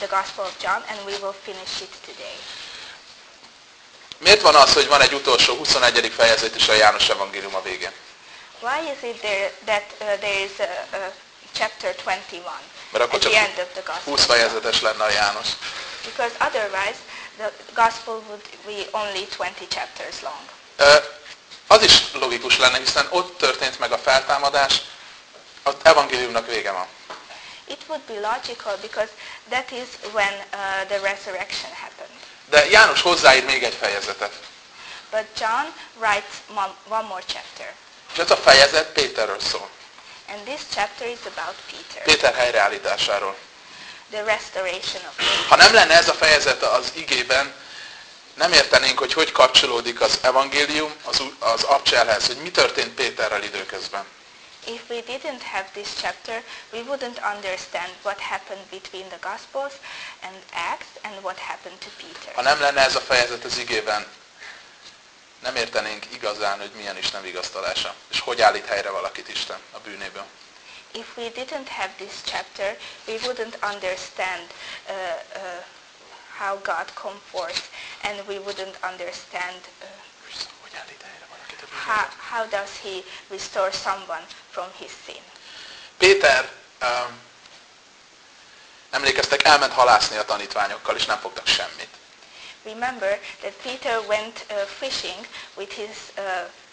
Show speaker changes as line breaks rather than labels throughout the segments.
the Gospel of John, and we will finish it today.
Miért van az, hogy van egy utolsó 21. fejezet is a János evangélium a végén?
Why is it there that uh, there is a, a chapter 21
Mert akkor
at the end of the Gospel?
20
of John?
fejezetes lenne a János.
Because otherwise, the Gospel would be only 20 chapters long.
Ö, Az is logikus lenne, hiszen ott történt meg a feltámadás, az evangéliumnak vége van.
It would be logical because that is when uh, the resurrection happened.
De János hozzáír még egy fejezetet.
But John writes one, more chapter.
És ez a fejezet Péterről szól.
And this chapter is about Peter,
Péter helyreállításáról.
the restoration of Peter.
Ha nem lenne ez a fejezet az igében, nem értenénk, hogy hogy kapcsolódik az evangélium az, az abcselhez, hogy mi történt Péterrel időközben.
If we didn't have this chapter, we wouldn't understand what happened between the Gospels and Acts and what happened to Peter.
Ha nem lenne ez a fejezet az igében, nem értenénk igazán, hogy milyen Isten vigasztalása, és hogy állít helyre valakit Isten a bűnéből.
If we didn't have this chapter, we wouldn't understand uh, uh, how God comforts, and we wouldn't understand uh,
Hogy állít helyre
how, how does He restore someone from his sin.
Péter, um, emlékeztek, elment halászni a tanítványokkal, és nem fogtak semmit.
Remember that Peter went uh, fishing with his uh,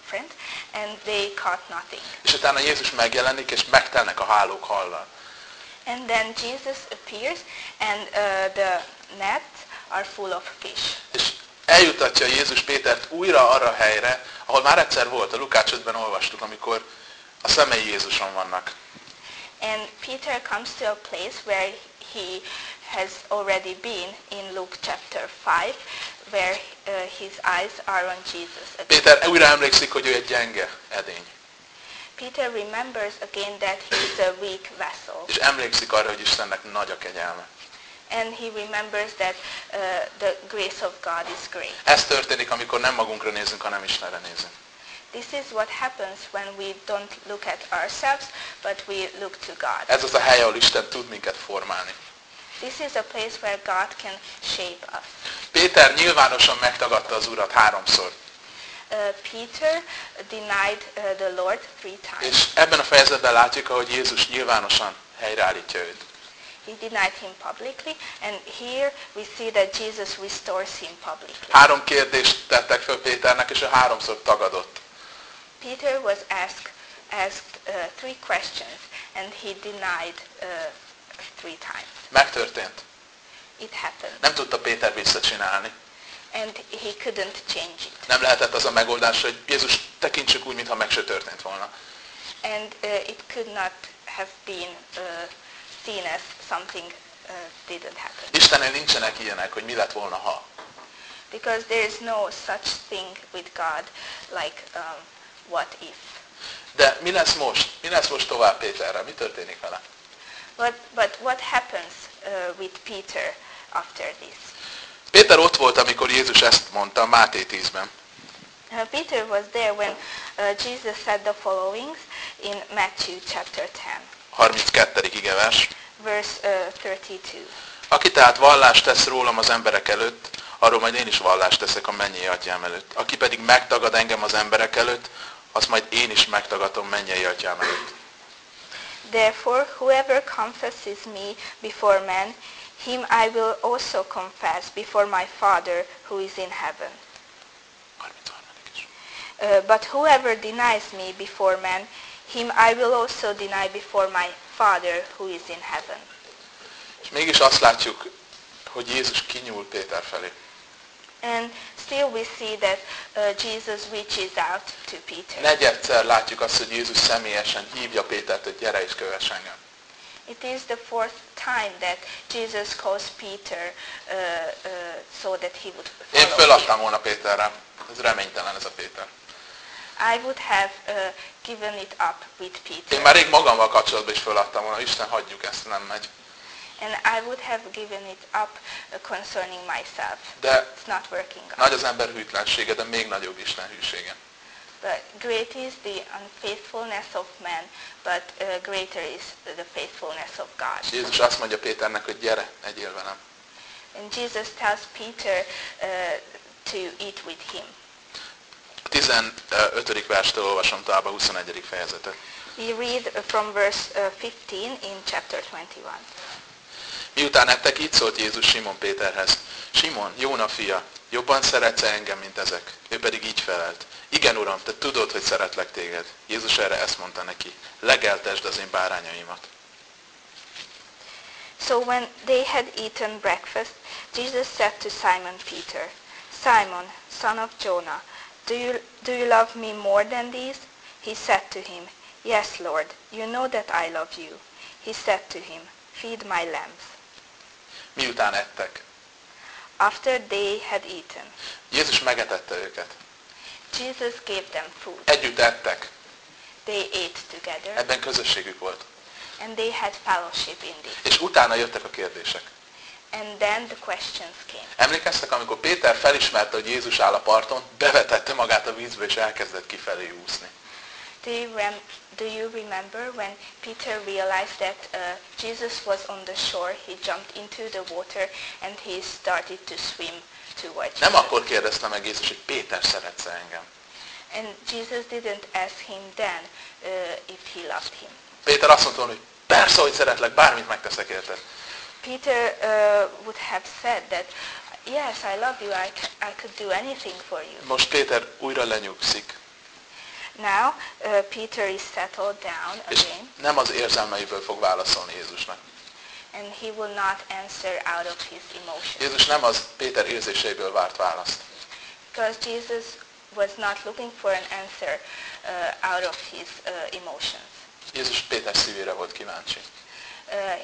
friend, and they caught nothing.
És utána Jézus megjelenik, és megtelnek a hálók hallal.
And then Jesus appears, and uh, the nets are full of fish.
És eljutatja Jézus Pétert újra arra helyre, ahol már egyszer volt, a Lukács 5-ben olvastuk, amikor a szemei Jézuson vannak.
And Peter comes to a place where he has already been in Luke chapter 5, where uh, his eyes are on Jesus.
Péter újra emlékszik, hogy ő egy gyenge edény.
Peter remembers again that he is a weak vessel.
És emlékszik arra, hogy Istennek nagy a kegyelme.
And he remembers that uh, the grace of God is great.
Ez történik, amikor nem magunkra nézünk, hanem Istenre nézünk.
This is what happens when we don't look at ourselves, but we look to God.
Ez az a hely, ahol Isten tud minket formálni.
This is a place where God can shape us.
Péter nyilvánosan megtagadta az Urat háromszor.
Uh, Peter denied uh, the Lord three times.
És ebben a fejezetben látjuk, ahogy Jézus nyilvánosan helyreállítja őt.
He denied him publicly, and here we see that Jesus restores him publicly.
Három kérdést tettek föl Péternek, és ő háromszor tagadott.
Peter was asked, asked uh, three questions, and he denied uh, three times.
Megtörtént.
It happened,
Nem tudta Péter visszacsinálni.
and he couldn't change it.
Nem lehetett az a megoldás, hogy Jézus tekintsük úgy, mintha meg se történt volna.
And uh, it could not have been uh, seen as something uh, didn't happen.
Istennél nincsenek ilyenek, hogy mi lett volna, ha.
Because there is no such thing with God like um, what if.
De mi lesz most? Mi lesz most tovább Péterrel? Mi történik vele?
But, but what happens uh, with Peter after this?
Péter ott volt, amikor Jézus ezt mondta Máté 10-ben.
Uh, Peter was there when uh, Jesus said the followings in Matthew chapter 10,
32. igevers.
verse uh, 32.
Aki tehát vallást tesz rólam az emberek előtt, arról majd én is vallást teszek a mennyei atyám előtt. Aki pedig megtagad engem az emberek előtt, azt majd én is megtagadom mennyei atyám előtt.
Therefore, whoever confesses me before men, him I will also confess before my Father who is in heaven.
33. is.
Uh, but whoever denies me before men, him I will also deny before my Father who is in heaven.
És mégis azt látjuk, hogy Jézus kinyúl Péter felé.
And still we see that uh, Jesus reaches out to Peter.
Negyedszer látjuk azt, hogy Jézus személyesen hívja Pétert, hogy gyere és kövess engem.
It is the fourth time that Jesus calls Peter uh, uh, so that he would
Én
follow
föladtam volna Péterre. Ez reménytelen ez a Péter.
I would have uh, given it up with Peter.
Én már rég magammal kapcsolatban is föladtam volna. Isten, hagyjuk ezt, nem megy.
And I would have given it up concerning myself.
De
It's not working out.
nagy az ember hűtlensége, de még nagyobb Isten hűsége.
But great is the unfaithfulness of man, but uh, greater is the faithfulness of God.
Jézus azt mondja Péternek, hogy gyere, egyél velem.
Jesus tells Peter uh, to eat with him.
A 15. verstől olvasom tovább a 21. fejezetet.
We read from verse uh, 15 in chapter 21.
Miután ettek, így szólt Jézus Simon Péterhez. Simon, Jóna fia, jobban szeretsz -e engem, mint ezek? Ő pedig így felelt. Igen, Uram, te tudod, hogy szeretlek téged. Jézus erre ezt mondta neki. Legeltesd az én bárányaimat.
So when they had eaten breakfast, Jesus said to Simon Peter, Simon, son of Jonah, do you, do you love me more than these? He said to him, Yes, Lord, you know that I love you. He said to him, Feed my lambs.
Miután ettek.
After they had eaten,
Jézus megetette őket.
Jesus gave them food.
Együtt ettek.
They ate together,
Ebben közösségük volt.
and they had fellowship in this.
És utána jöttek a kérdések.
And then the questions came.
Emlékeztek, amikor Péter felismerte, hogy Jézus áll a parton, bevetette magát a vízbe, és elkezdett kifelé úszni.
Do you, rem- do you remember when Peter realized that uh, Jesus was on the shore, he jumped into the water and he started to swim towards
Nem
Jesus.
akkor kérdezte meg Jézus, hogy Péter szeretsz engem.
And Jesus didn't ask him then uh, if he loved him.
Péter azt mondta, hogy persze, hogy szeretlek, bármit megteszek érted.
Peter uh, would have said that, yes, I love you, I, I could do anything for you.
Most Péter újra lenyugszik,
Now uh, Peter is settled down
és
again
nem az érzelmeiből fog válaszolni Jézusnak.
and he will not answer out of his emotions.
Jézus nem az Péter érzéseiből várt választ.
Because Jesus was not looking for an answer uh, out of his uh, emotions.
Jézus Péter szívére volt kíváncsi.
Uh,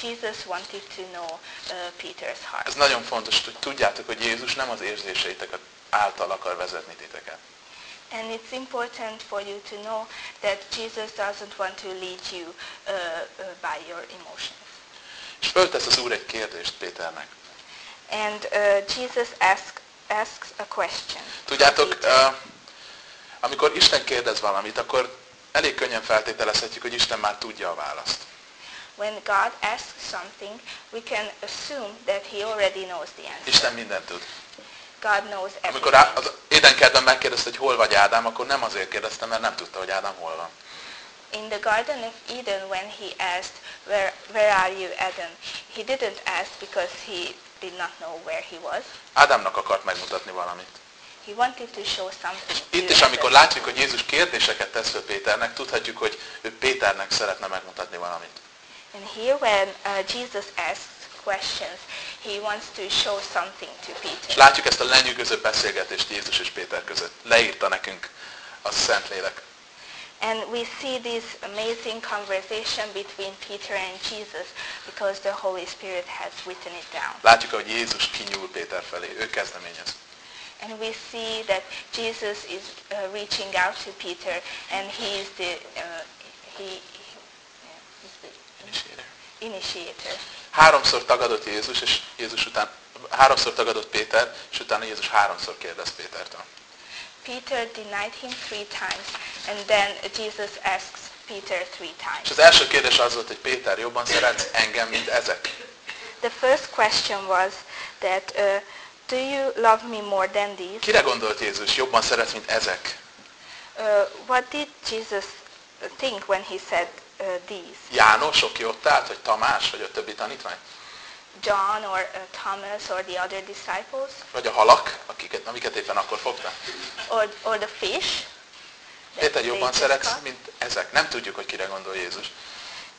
Jesus wanted to know uh, Peter's heart.
Ez nagyon fontos, hogy tudjátok, hogy Jézus nem az érzéseiteket által akar vezetni titeket.
And it's important for you to know that Jesus doesn't want to lead you uh, uh, by your emotions.
És föltesz az Úr egy kérdést Péternek.
And uh, Jesus ask, asks a question. to
Tudjátok, uh, amikor Isten kérdez valamit, akkor elég könnyen feltételezhetjük, hogy Isten már tudja a választ.
When God asks something, we can assume that he already knows the answer.
Isten mindent tud.
God knows
Amikor
everything.
Á- az Édenkertben megkérdezte, hogy hol vagy Ádám, akkor nem azért kérdezte, mert nem tudta, hogy Ádám hol van.
In the Garden of Eden, when he asked, where, where are you, Adam? He didn't ask because he did not know where he was.
Ádámnak akart megmutatni valamit.
He wanted to show something
Itt
to
is, amikor látjuk, hogy Jézus kérdéseket tesz föl Péternek, tudhatjuk, hogy ő Péternek szeretne megmutatni valamit.
And here when uh, Jesus asks questions, he wants to show something to
És
Peter.
látjuk ezt a lenyűgöző beszélgetést Jézus és Péter között. Leírta nekünk a Szentlélek.
And we see this amazing conversation between Peter and Jesus because the Holy Spirit has written it down.
Látjuk, hogy Jézus kinyúl Péter felé. Ő kezdeményez.
And we see that Jesus is uh, reaching out to Peter and he is the, uh, he, he- yeah, he's the initiator.
Háromszor tagadott Jézus, és Jézus után, háromszor tagadott Péter, és utána Jézus háromszor kérdez Pétertől.
Peter denied him three times and then Jesus asks Peter three
És
times.
az első kérdés az volt, hogy Péter, jobban szeretsz engem, mint ezek?
The first question was that uh, do you love me more than these?
Kire gondolt Jézus, jobban szeretsz, mint ezek?
Uh, what did Jesus think when he said these?
János, aki ott állt, vagy Tamás, vagy a többi tanítvány?
John or uh, Thomas or the other disciples?
Vagy a halak, akiket, amiket éppen akkor fogta?
Or, or the fish? they
jobban szeretsz, mint ezek? Nem tudjuk, hogy kire gondol Jézus.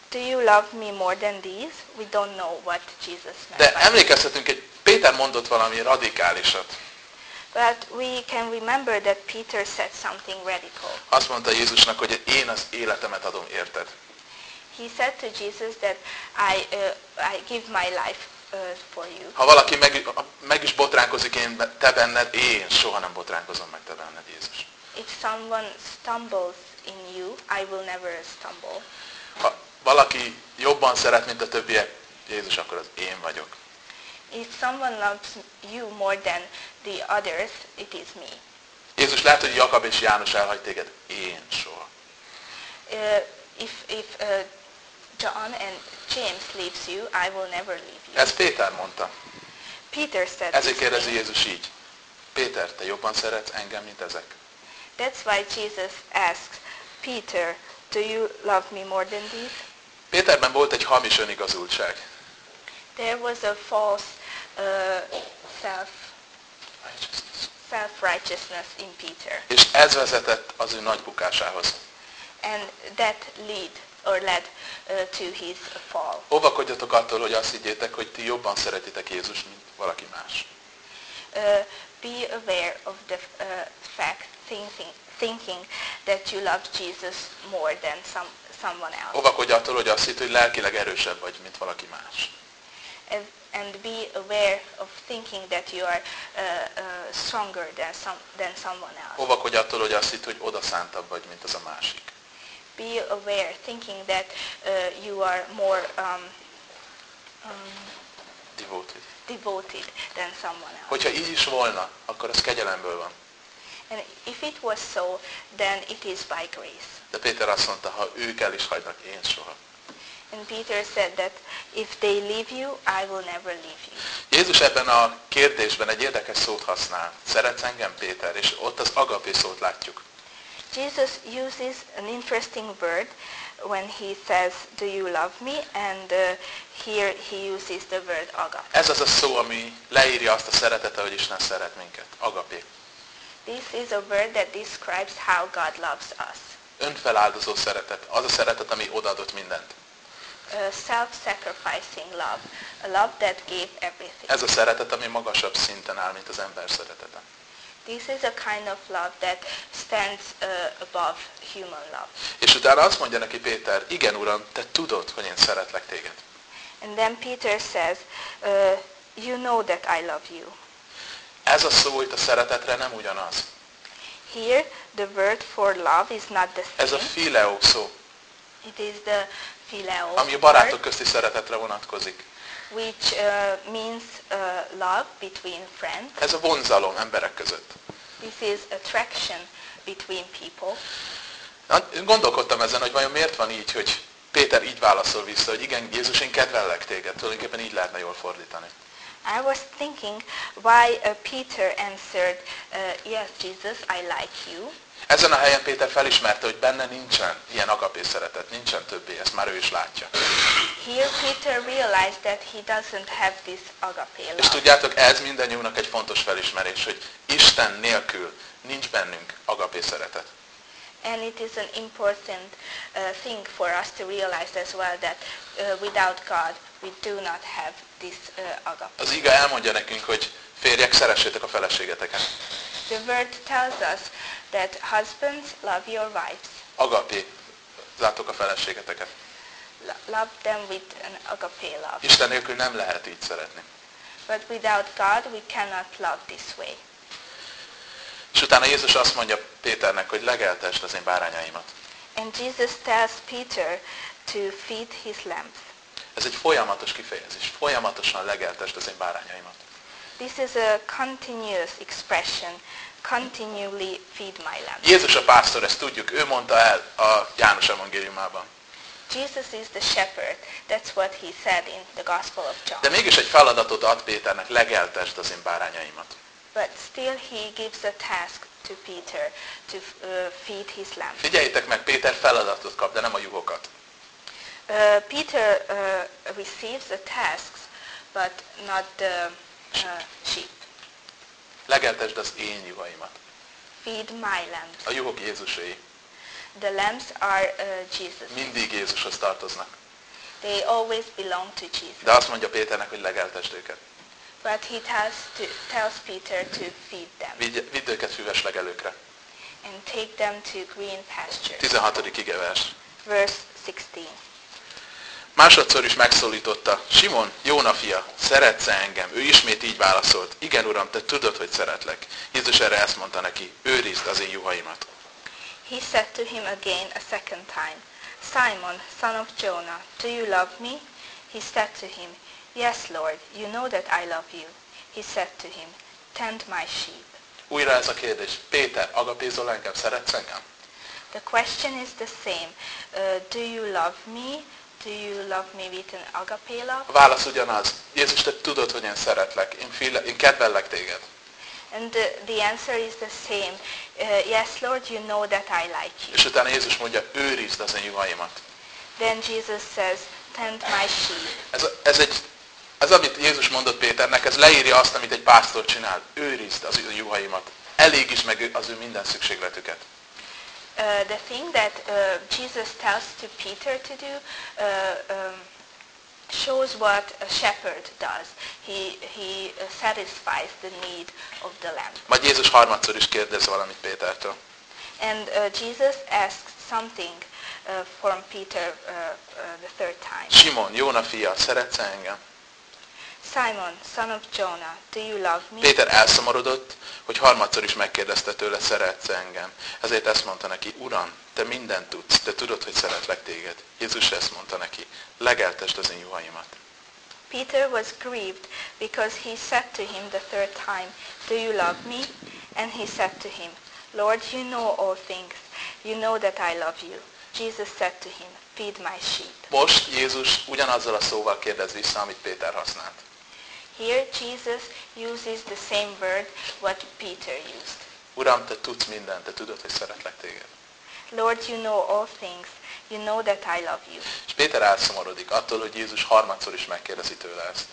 Do you love me more than these? We don't know what Jesus meant.
De emlékezhetünk, hogy Péter mondott valami radikálisat.
But we can remember that Peter said something radical.
Azt mondta Jézusnak, hogy én az életemet adom, érted?
He said to Jesus that I, uh, I give my life uh, for you.
Ha valaki meg, meg is botránkozik én, te benned, én soha nem botránkozom meg te benned, Jézus.
If someone stumbles in you, I will never stumble.
Ha valaki jobban szeret, mint a többiek, Jézus, akkor az én vagyok.
If someone loves you more than the others, it is me.
Jézus lehet, hogy Jakab és János elhagy téged, én soha.
Uh, if if uh, John and James leaves you, I will never leave you.
Ez Péter mondta.
Peter said
Ezért kérdezi. Jézus így. Péter, te jobban szeretsz engem, mint ezek?
That's why Jesus asks Peter, do you love me more than these?
Péterben volt egy hamis önigazultság.
There was a false uh, self, self-righteousness in Peter.
És ez vezetett az ő nagy bukásához.
And that lead or led uh, to his fall.
Óvakodjatok attól, hogy azt higgyétek, hogy ti jobban szeretitek Jézus, mint valaki más.
Uh, be aware of the uh, fact, thinking, thinking that you love Jesus more than some, someone else.
Óvakodj attól, hogy azt hitt, hogy lelkileg erősebb vagy, mint valaki más.
And, and be aware of thinking that you are uh, uh, stronger than, some, than someone else.
Óvakodj attól, hogy azt hitt, hogy odaszántabb vagy, mint az a másik.
Be aware, thinking that uh, you are more um, um,
Devoted.
devoted than someone else.
Hogyha így is volna, akkor az kegyelemből van.
And if it was so, then it is by grace.
De Péter azt mondta, ha ők el is hagynak, én soha.
And Peter said that if they leave you, I will never leave you.
Jézus ebben a kérdésben egy érdekes szót használ. Szeretsz engem, Péter? És ott az agapé szót látjuk.
Jesus uses an interesting word when he says, do you love me? And uh, here he uses the word agape.
Ez az a szó, ami leírja azt a szeretetet, hogy Isten szeret minket. Agapé.
This is a word that describes how God loves us.
Önfeláldozó szeretet. Az a szeretet, ami odaadott mindent.
A self-sacrificing love, a love that gave everything.
Ez a szeretet, ami magasabb szinten áll, mint az ember szeretete.
This is a kind of love that stands uh, above human love.
És utána azt mondja neki Péter, igen Uram, te tudod, hogy én szeretlek téged.
And then Peter says, uh, you know that I love you.
Ez a szó itt a szeretetre nem ugyanaz.
Here, the word for love is not the
Ez a
same.
fileo szó,
It is the phileo
ami a barátok közti szeretetre vonatkozik.
Which uh, means uh, love between friends.
Ez a vonzalom emberek között.
This is attraction between people.
Na, Gondolkodtam ezen, hogy vajon miért van így, hogy Péter így válaszol vissza, hogy igen, Jézus, én kedvellek téged. Tulajdonképpen így lehetne jól fordítani.
I was thinking why uh, Peter answered, uh, yes, Jesus, I like you.
Ezen a helyen Péter felismerte, hogy benne nincsen ilyen agapé szeretet, nincsen többé, ezt már ő is látja.
Here Peter realized that he doesn't have this agape
És
love.
tudjátok, ez mindannyiunknak egy fontos felismerés, hogy Isten nélkül nincs bennünk agapé szeretet.
And it is an important uh, thing for us to realize as well that uh, without God we do not have this uh, agape.
Az iga elmondja nekünk, hogy férjek, szeressétek a feleségeteket.
The word tells us that husbands love your wives.
Agapé, látok a feleségeteket.
Lo- love them with an agape love.
Isten nélkül nem lehet így szeretni.
But without God we cannot love this way.
És utána Jézus azt mondja Péternek, hogy legeltesd az én bárányaimat.
And Jesus tells Peter to feed his lambs.
Ez egy folyamatos kifejezés. Folyamatosan legeltesd az én bárányaimat.
This is a continuous expression. Continually feed my lambs.
Jézus a pásztor, ezt tudjuk, ő mondta el a János evangéliumában.
Jesus is the shepherd. That's what he said in the Gospel of John.
De mégis egy feladatot ad Péternek, legeltesd az én bárányaimat.
But still he gives a task to Peter to uh, feed his lambs.
Figyeljétek meg, Péter feladatot kap, de nem a juhokat.
Uh, Peter uh, receives the tasks, but not the sheep.
Legeltesd az én juhaimat.
Feed my lambs.
A juhok Jézusé.
The lambs are uh, Jesus.
Mindig Jézushoz tartoznak.
They always belong to Jesus.
De azt mondja Péternek, hogy legeltesd őket.
But he tells, to, tells Peter to feed them
Vigy, vidd őket füves legelőkre.
and take them to green pastures.
16. igevers.
Verse 16.
Másodszor is megszólította, Simon, Jóna fia, szeretsz -e engem? Ő ismét így válaszolt, igen uram, te tudod, hogy szeretlek. Jézus erre ezt mondta neki, őrizd az én juhaimat.
He said to him again a second time, Simon, son of Jonah, do you love me? He said to him, Yes, Lord, you know that I love you. He said to him, Tend my sheep.
Újra ez a kérdés, Péter, agapézol engem, szeretsz engem?
The question is the same. Uh, do you love me do you love me with an agape love?
A válasz ugyanaz. Jézus, te tudod, hogy én szeretlek. Én, file, én kedvellek téged.
And the, the answer is the same. Uh, yes, Lord, you know that I like you.
És utána Jézus mondja, őrizd az én juhaimat.
Then Jesus says, tend my sheep.
Ez, ez egy, ez amit Jézus mondott Péternek, ez leírja azt, amit egy pásztor csinál. Őrizd az ő juhaimat. Elég is meg az ő minden szükségletüket.
Uh, the thing that uh, Jesus tells to Peter to do uh, um, shows what a shepherd does. He, he uh, satisfies the need of the lamb.
Majd Jézus harmadszor is kérdez valamit Pétertől.
And uh, Jesus asks something uh, from Peter uh, uh, the third time.
Simon, Jóna fia, szeretsz engem?
Simon, son of Jonah, do you love me?
Péter elszomorodott, hogy harmadszor is megkérdezte tőle, szeretsz engem. Ezért ezt mondta neki, Uram, te mindent tudsz, te tudod, hogy szeretlek téged. Jézus ezt mondta neki, legeltesd az én juhaimat.
Peter was grieved because he said to him the third time, Do you love me? And he said to him, Lord, you know all things. You know that I love you. Jesus said to him, Feed my sheep.
Most Jézus ugyanazzal a szóval kérdez vissza, amit Péter használt.
Here Jesus uses the same word what Peter used.
Uram, te tudsz mindent, te tudod, hogy szeretlek téged.
Lord, you know all things. You know that I love you.
És Péter elszomorodik attól, hogy Jézus harmadszor is megkérdezi tőle ezt.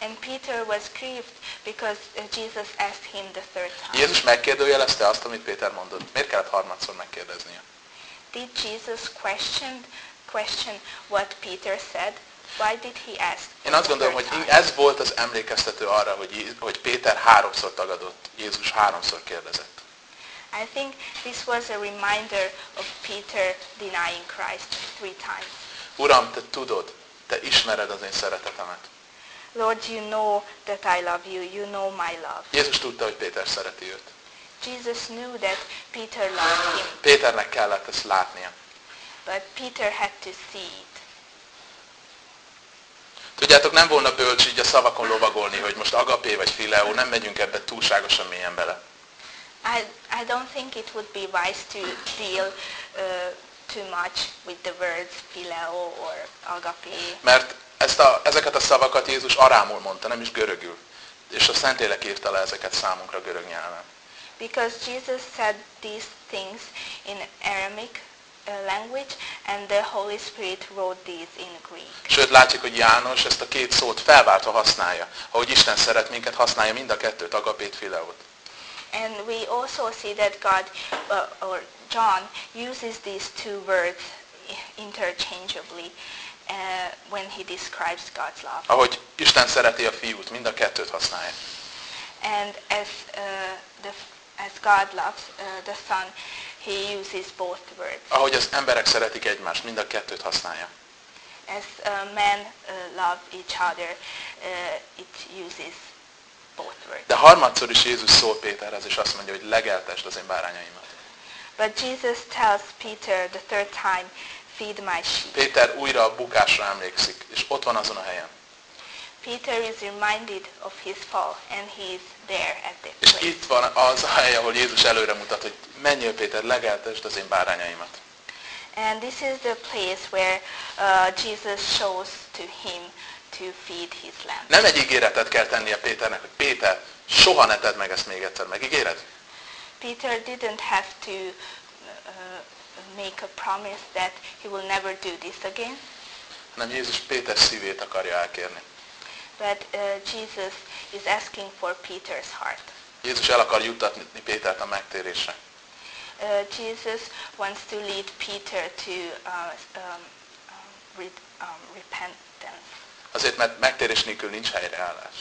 And Peter was grieved because uh, Jesus asked him the third time.
Jézus megkérdőjelezte azt, amit Péter mondott. Miért kellett harmadszor megkérdeznie?
Did Jesus question, question what Peter said? Why did he ask?
Én azt gondolom, hogy ez volt az emlékeztető arra, hogy, hogy Péter háromszor tagadott, Jézus háromszor kérdezett.
I think this was a reminder of Peter denying Christ three times.
Uram, te tudod, te ismered az én szeretetemet.
Lord, you know that I love you. You know my love.
Jézus tudta, hogy Péter szereti őt.
Jesus knew that Peter loved him,
Péternek kellett ezt látnia.
but Peter had to see it.
Tudjátok, nem volna bölcs így a szavakon lovagolni, hogy most agapé vagy fileó, nem megyünk ebbe túlságosan mélyen bele.
I, I don't think it would be wise to deal uh, too much with the words phileo or agape
Mert ezt a, ezeket a szavakat Jézus arámul mondta, nem is görögül. És a Szentlélek írta le ezeket számunkra görög nyelven.
because Jesus said these things in Aramaic language and the Holy Spirit wrote these in Greek.
Sőt, látjuk, hogy János ezt a két szót felváltva használja. Ahogy Isten szeret minket, használja mind a kettőt, agapét, fileót.
And we also see that God uh, or John uses these two words interchangeably uh, when he describes God's love.
Ahogy Isten szereti a fiút, mind a kettőt használja.
And as uh, the as God loves uh, the Son, he uses both words.
Ahogy az emberek szeretik egymást, mind a kettőt használja.
As uh, men uh, love each other, uh, it uses both words.
De harmadszor is Jézus szól Péterhez, és azt mondja, hogy legeltesd az én bárányaimat.
But Jesus tells Peter the third time, feed my sheep.
Péter újra a bukásra emlékszik, és ott van azon a helyen.
Peter is reminded of his fall, and he is there at
És
place.
itt van az a hely, ahol Jézus előre mutat, hogy menjél Péter, legeltesd az én bárányaimat.
And this is the place where uh, Jesus shows to him to feed his lamb.
Nem egy ígéretet kell tennie Péternek, hogy Péter, soha ne tedd meg ezt még egyszer, megígéred?
Peter didn't have to uh, make a promise that he will never do this again,
Hanem Jézus Péter szívét akarja elkérni.
But uh, Jesus is asking for Peter's heart.
Jézus el akar juttatni Pétert a megtérésre.
Uh, Jesus wants to lead Peter to uh, um, um, re- um, repentance.
Azért, mert megtérés nélkül nincs helyreállás.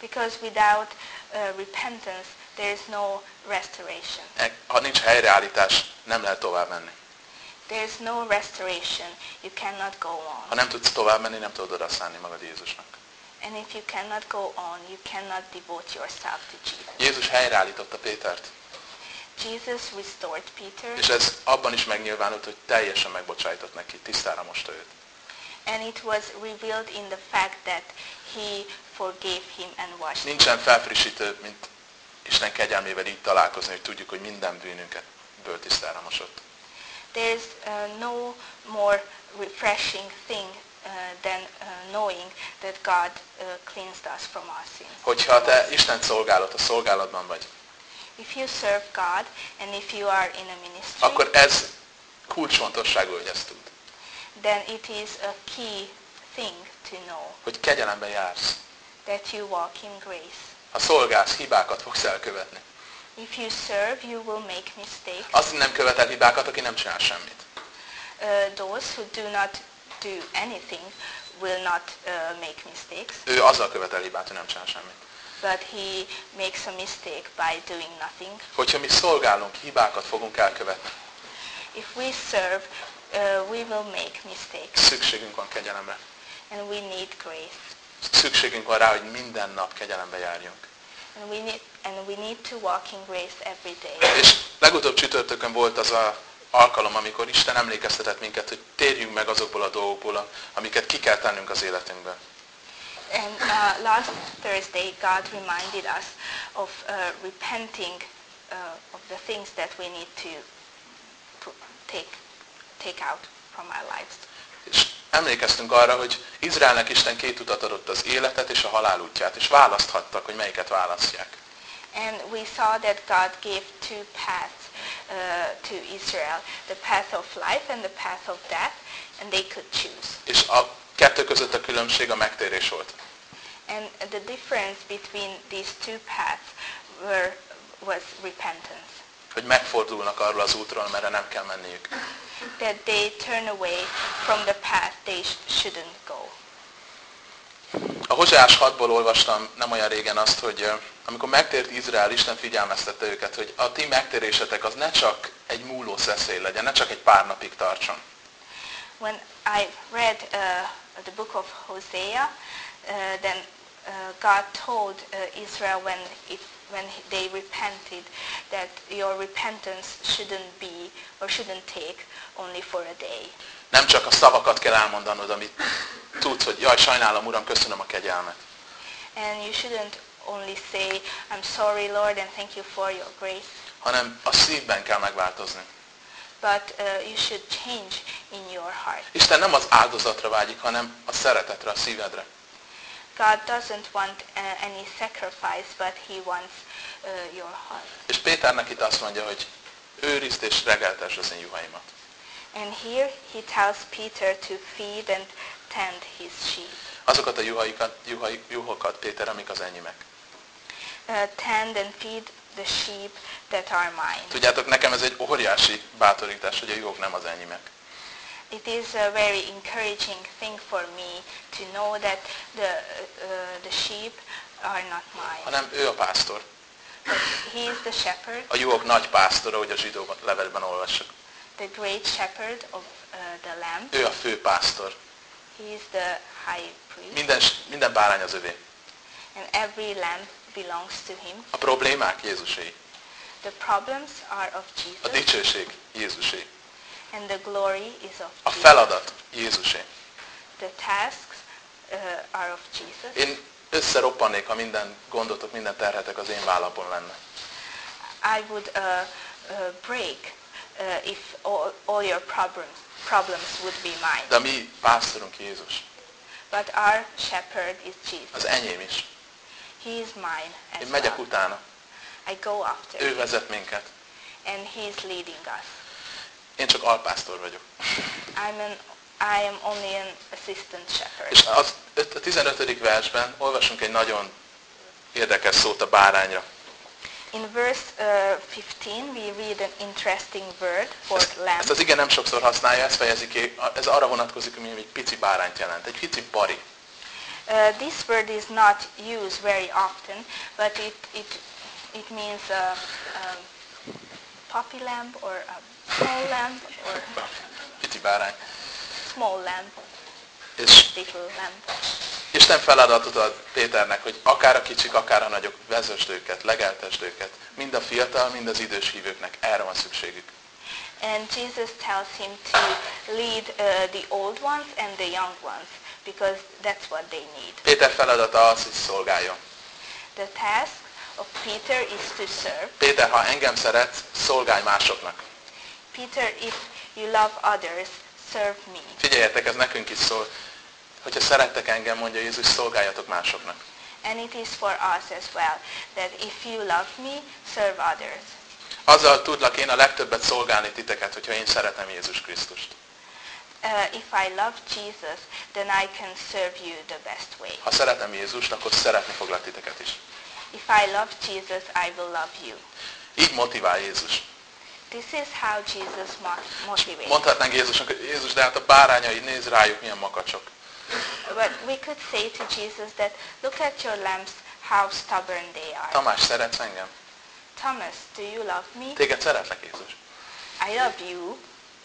Because without uh, repentance, there is no restoration.
E- Ha nincs helyreállítás, nem lehet tovább menni.
There is no restoration. You cannot go
Ha
on.
nem tudsz tovább menni, nem tudod odaszánni magad Jézusnak.
And if you cannot go on, you cannot devote yourself to Jesus.
Jézus helyreállította Pétert,
Jesus restored Peter,
és ez abban is megnyilvánult, hogy teljesen megbocsájtott neki, tisztára mosta őt.
and it was revealed in the fact that he forgave him and washed him.
Nincsen felfrissítő, mint Isten kegyelmével így találkozni, hogy tudjuk, hogy minden bűnünket ből tisztára mosott.
There's uh, no more refreshing thing uh, than uh, knowing that God uh, cleansed us from our sins.
Hogyha te Isten szolgálat, a szolgálatban vagy,
If you serve God and if you are in a ministry,
akkor ez kulcsfontosságú, hogy ezt tud.
then it is a key thing to know
Hogy kegyelemben jársz.
that you walk in grace.
Ha szolgálsz, hibákat fogsz elkövetni.
If you serve, you will make mistakes.
Az nem követel hibákat, aki nem csinál semmit.
Uh, those who do not do anything will not uh, make mistakes,
Ő azzal követel hibát, hogy nem csinál semmit.
but he makes a mistake by doing nothing.
Hogyha mi szolgálunk, hibákat fogunk elkövetni.
If we serve, uh, we will make mistakes,
Szükségünk van kegyelemre.
and we need grace.
Szükségünk van rá, hogy minden nap kegyelembe járjunk.
And we need, and we need to walk in grace every day.
És legutóbb csütörtökön volt az a alkalom, amikor Isten emlékeztetett minket, hogy térjünk meg azokból a dolgokból, amiket ki kell tennünk az életünkből.
And uh, last Thursday, God reminded us of uh, repenting uh, of the things that we need to take, take out from our lives.
És emlékeztünk arra, hogy Izraelnek Isten két utat adott, az életet és a halál útját, és választhattak, hogy melyiket választják.
And we saw that God gave two paths to Israel, the path of life and the path of death, and they could choose.
És a kettő között a különbség a megtérés volt.
And the difference between these two paths were, was repentance.
Hogy megfordulnak arról az útról, merre nem kell menniük.
That they turn away from the path they sh- shouldn't go.
A Hozsás 6-ból olvastam nem olyan régen azt, hogy amikor megtért Izrael, Isten figyelmeztette őket, hogy a ti megtérésetek az ne csak egy múló szeszély legyen, ne csak egy pár napig tartson.
When I read uh, the book of Hosea, uh, then uh, God told uh, Israel when, it, when they repented that your repentance shouldn't be or shouldn't take only for a day.
Nem csak a szavakat kell elmondanod, amit tudsz, hogy jaj, sajnálom, Uram, köszönöm a kegyelmet.
And you shouldn't only say, I'm sorry, Lord, and thank you for your grace,
hanem a szívben kell megváltozni.
but uh, you should change in your heart.
Isten nem az áldozatra vágyik, hanem a szeretetre, a szívedre.
God doesn't want uh, any sacrifice, but He wants uh, your heart.
És Péternek itt azt mondja, hogy őrizd és regeltesd az én juhaimat.
And here he tells Peter to feed and tend his sheep.
Azokat a juhaikat, juhai, juhokat, Péter, amik az enyémek.
Uh, tend and feed the sheep that are mine.
Tudjátok, nekem ez egy óriási bátorítás, hogy a juhok nem az enyémek.
It is a very encouraging thing for me to know that the, uh, the sheep are not mine.
Hanem ő a pásztor.
But he is the shepherd,
A juhok nagy pásztora, hogy a zsidó levelben olvassuk.
The great shepherd of uh, the lamb.
Ő a fő pásztor.
He is the high priest.
Minden, minden bárány az övé.
And every lamb belongs to him.
A problémák Jézusé.
The problems are of
A
Jesus.
dicsőség Jézusé.
And the glory is of
A
Jesus.
feladat Jézusé.
The tasks uh, are of Jesus.
Én összeroppannék, ha minden gondotok, minden terhetek az én vállamon lenne.
I would uh, uh, break uh, if all, all your problems problems would be mine.
De a mi pásztorunk Jézus.
But our shepherd is Jesus.
Az enyém is.
He is mine as
Én megyek
well.
utána.
I go after
Ő vezet minket.
and he is leading us.
Én csak alpásztor vagyok.
I'm an I am only an assistant shepherd.
És az, a 15. versben olvasunk egy nagyon érdekes szót a bárányra.
In verse uh, 15, we read an interesting word for lamb.
Ezt az igen nem sokszor használja, ezt fejezi ki, ez arra vonatkozik, egy pici bárányt jelent, egy pici bari.
Uh, this word is not used very often, but it, it, it means a, a puppy lamb or a small lamb or
Pici bárány.
small lamb,
És
little lamb.
Isten feladatot ad Péternek, hogy akár a kicsik, akár a nagyok, vezesd őket, legeltesd őket. Mind a fiatal, mind az idős hívőknek erre van szükségük.
And Jesus tells him to lead uh, the old ones and the young ones because that's what they need.
Péter feladata az, hogy szolgáljon.
The task of Peter is to serve.
Péter, ha engem szeretsz, szolgálj másoknak.
Peter, if you love others, serve me.
Figyeljetek, ez nekünk is szól. Hogyha szerettek engem, mondja Jézus, szolgáljatok másoknak.
And it is for us as well, that if you love me, serve others.
Azzal tudlak én a legtöbbet szolgálni titeket, hogyha én szeretem Jézus Krisztust.
Uh, if I love Jesus, then I can serve you the best way.
Ha szeretem Jézust, akkor szeretni foglak titeket is.
If I love Jesus, I will love you.
Így motivál Jézus.
This is how Jesus mo- motivates.
Mondhatnánk Jézusnak, hogy Jézus, de hát a bárányai, nézd rájuk, milyen makacsok.
But we could say to Jesus that, look at your lambs, how stubborn they are.
Tamás, szeretsz engem?
Thomas, do you love me?
Téged szeretlek, Jézus.
I love you.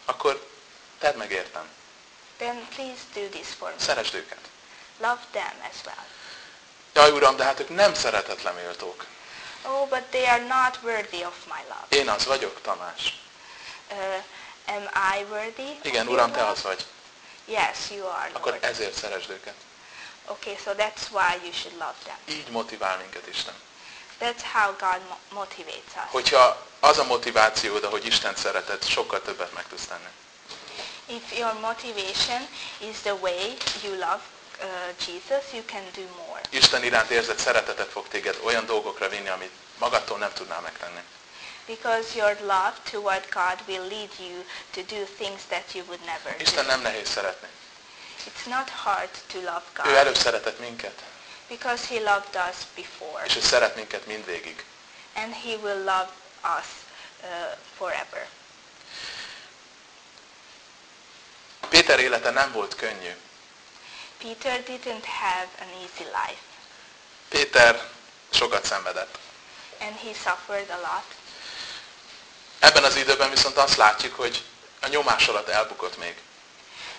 Akkor tedd meg értem.
Then please do this for me.
Szeresd őket.
Love them as well.
Jaj, Uram, de hát ők nem szeretetle méltók.
Oh, but they are not worthy of my love.
Én az vagyok, Tamás.
Uh, am I worthy?
Igen, Uram, te az vagy.
Yes, you are,
Akkor
Lord.
ezért szeresd őket.
Okay, so that's why you should love them.
Így motivál minket Isten.
That's how God mo- motivates us.
Hogyha az a motivációd, hogy Isten szereted, sokkal többet meg tudsz tenni.
If your motivation is the way you love uh, Jesus, you can do more.
Isten iránt érzett szeretetet fog téged olyan dolgokra vinni, amit magadtól nem tudnál megtenni.
Because your love toward God will lead you to do things that you would never
Isten
do.
nem nehéz szeretni.
It's not hard to love
Ő
God
előbb szeretett minket,
because He loved us before
és ő szeret minket mindvégig.
and He will love us uh, forever.
Péter élete nem volt könnyű.
Peter didn't have an easy life
Péter sokat szenvedett.
and he suffered a lot.
Ebben az időben viszont azt látjuk, hogy a nyomás alatt elbukott még.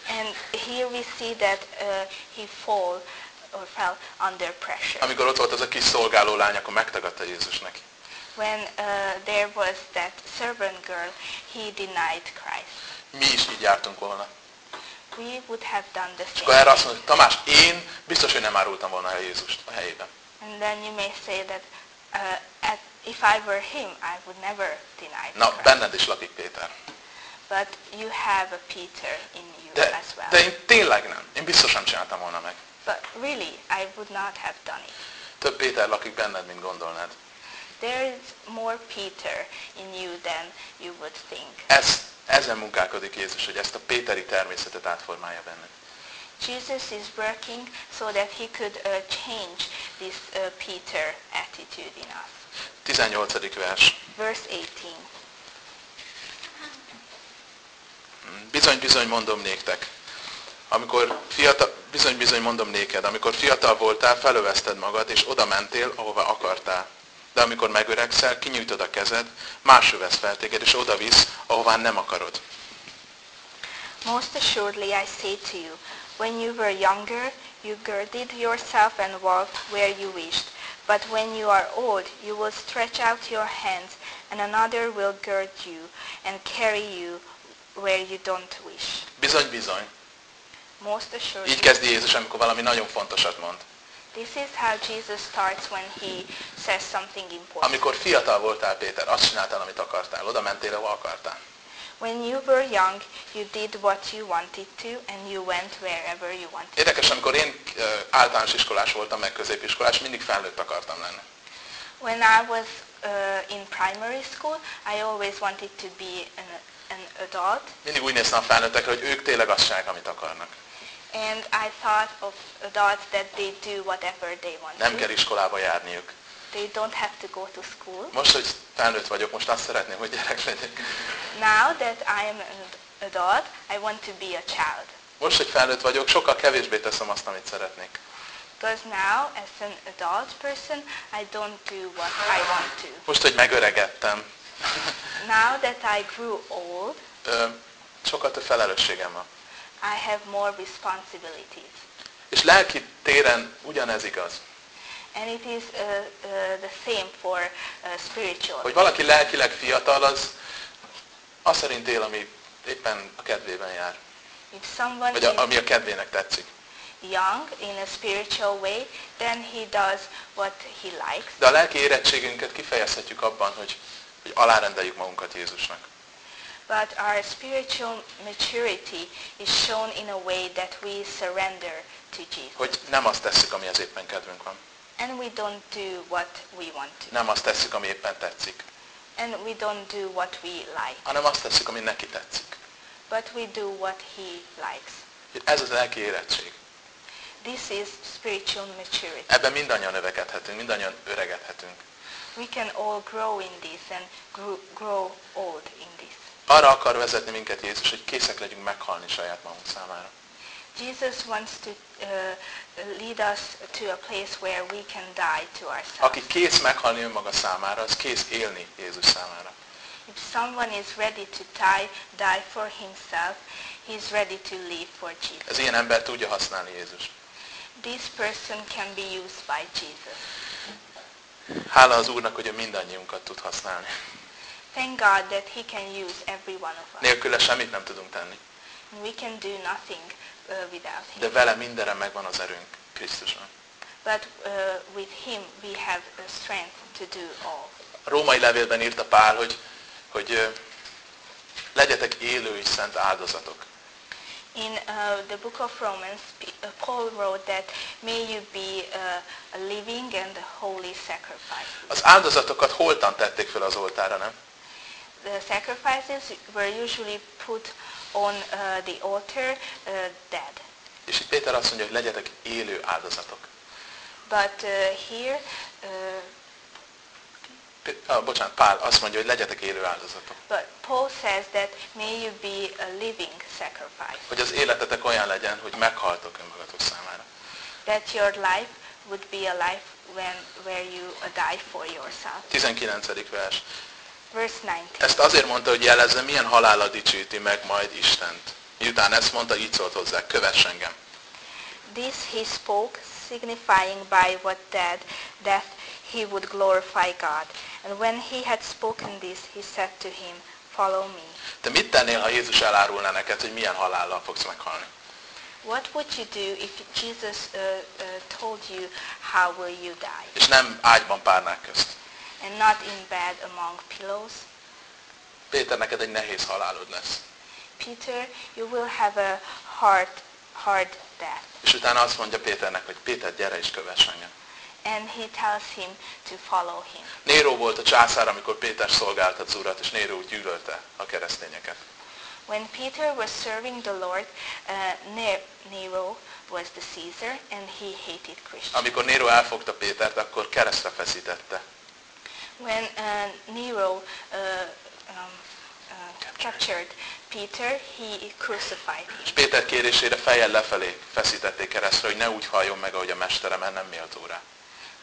And here we see that uh, he fall or fell under pressure.
Amikor ott volt az a kis szolgáló lány, akkor megtagadta Jézus neki.
When uh, there was that servant girl, he denied Christ.
Mi is így jártunk volna.
We would have done the
És akkor erre
same.
azt mondja, Tamás, én biztos, hogy nem árultam volna el Jézust a helyében.
And then you may say that uh, at, if I were him, I would never deny
Na,
Christ.
benned is lakik Péter.
But you have a Peter in you
De,
as well.
de én tényleg nem. Én biztos nem csináltam volna meg.
But really, I would not have done it.
Több Péter lakik benned, mint gondolnád.
There is more Peter in you than you would think.
Ez, ezen munkálkodik Jézus, hogy ezt a Péteri természetet átformálja benned.
Jesus is working so that he could uh, change this uh, Peter attitude in us.
18. vers.
Verse 18.
Bizony, bizony mondom néktek. Amikor fiatal, bizony, bizony mondom néked, amikor fiatal voltál, felövezted magad, és oda mentél, ahova akartál. De amikor megöregszel, kinyújtod a kezed, más övesz fel téged, és oda visz, ahová nem akarod.
Most assuredly I say to you, when you were younger, you girded yourself and walked where you wished. But when you are old, you will stretch out your hands, and another will gird you and carry you where you don't wish.
Bizony, bizony.
Most assuredly.
Így kezdi Jézus, amikor valami nagyon fontosat mond.
This is how Jesus starts when he says something important.
Amikor fiatal voltál, Péter, azt csináltál, amit akartál. Oda mentél, ahova akartál.
When you were young, you did what you wanted to, and you went wherever you wanted.
Érdekes, amikor én ö, általános iskolás voltam, meg középiskolás, mindig felnőtt akartam lenni.
When I was uh, in primary school, I always wanted to be an, an adult,
Mindig úgy néztem a felnőttekre, hogy ők tényleg azt csinálják, amit akarnak.
and I thought of adults that they do whatever they want
Nem
to.
kell iskolába járniuk.
They don't have to go to school.
Most, hogy felnőtt vagyok, most azt szeretném, hogy gyerek legyek.
Now that I am an adult, I want to be a child.
Most, hogy felnőtt vagyok, sokkal kevésbé teszem azt, amit szeretnék.
Because now, as an adult person, I don't do what I want to.
Most, hogy megöregettem,
Now that I grew old,
ö, sokkal több felelősségem van.
I have more responsibilities.
És lelki téren ugyanez igaz.
And it is uh, uh, the same for uh, spiritual.
Hogy valaki lelkileg fiatal, az azt szerint él, ami éppen a kedvében jár.
If someone
Vagy a, ami a kedvének tetszik.
young in a spiritual way, then he does what he likes.
De a lelki érettségünket kifejezhetjük abban, hogy, hogy alárendeljük magunkat Jézusnak.
But our spiritual maturity is shown in a way that we surrender to Jesus.
Hogy nem azt tesszük, amihez éppen kedvünk van.
And we don't do what we want to.
Nem azt tesszük, ami éppen tetszik.
And we don't do what we like.
Hanem azt tesszük, ami neki tetszik.
But we do what he likes.
Ez az lelki érettség.
This is spiritual maturity.
Ebben mindannyian növekedhetünk, mindannyian öregedhetünk.
We can all grow in this and grow, old in this.
Arra akar vezetni minket Jézus, hogy készek legyünk meghalni saját magunk számára.
Jesus wants to uh, lead us to a place where we can die to ourselves.
Aki kész meghalni önmaga számára, az kész élni Jézus számára.
If someone is ready to die, die for himself, he's ready to live for Jesus.
Ez ilyen ember tudja használni Jézus.
This person can be used by Jesus.
Hála az Úrnak, hogy ő mindannyiunkat tud használni.
Thank God that he can use every one of us.
Nélküle semmit nem tudunk tenni.
And we can do nothing uh, without
De
him.
vele mindenre megvan az erőnk Krisztusban.
But uh, with him we have uh, strength to do all.
A római levélben írta Pál, hogy, hogy ö, legyetek élő és szent áldozatok.
In uh, the book of Romans, uh, Paul wrote that may you be uh, a living and a holy sacrifice.
Az áldozatokat holtan tették fel az oltára, nem?
The sacrifices were usually put on uh, the altar uh, dead.
És itt Péter azt mondja, hogy legyetek élő áldozatok.
But uh, here, uh,
Ah, bocsánat, Pál azt mondja, hogy legyetek élő áldozatok.
but Paul says that may you be a living sacrifice.
Hogy az életetek olyan legyen, hogy meghaltok önmagatok számára.
That your life would be a life when, where you die for yourself.
19. vers.
Verse 19.
Ezt azért mondta, hogy jelezze, milyen halála dicsőíti meg majd Istent. Miután ezt mondta, így szólt hozzá, kövess engem.
This he spoke, signifying by what dead death he would glorify God. And when he had spoken this, he said to him, Follow me.
Te mit tennél, ha Jézus elárulná neked, hogy milyen halállal fogsz meghalni?
What would you do if Jesus uh, uh, told you how will you die?
És nem ágyban párnák közt.
And not in bed among pillows?
Péter, neked egy nehéz halálod lesz.
Peter, you will have a hard, hard death.
És utána azt mondja Péternek, hogy Péter, gyere és kövess engem.
And he tells him to follow him.
Néró volt a császár, amikor Péter szolgálta az urat, és Néró gyűlölte a keresztényeket.
When Peter was serving the Lord, uh, Ne- Nero was the Caesar, and he hated Christians.
Amikor Néró elfogta Pétert, akkor keresztre feszítette.
When uh, Nero uh, um, uh, captured Peter, he crucified
És
him.
Péter kérésére fejjel lefelé feszítették keresztre, hogy ne úgy halljon meg, ahogy a mestere, mert nem méltó rá.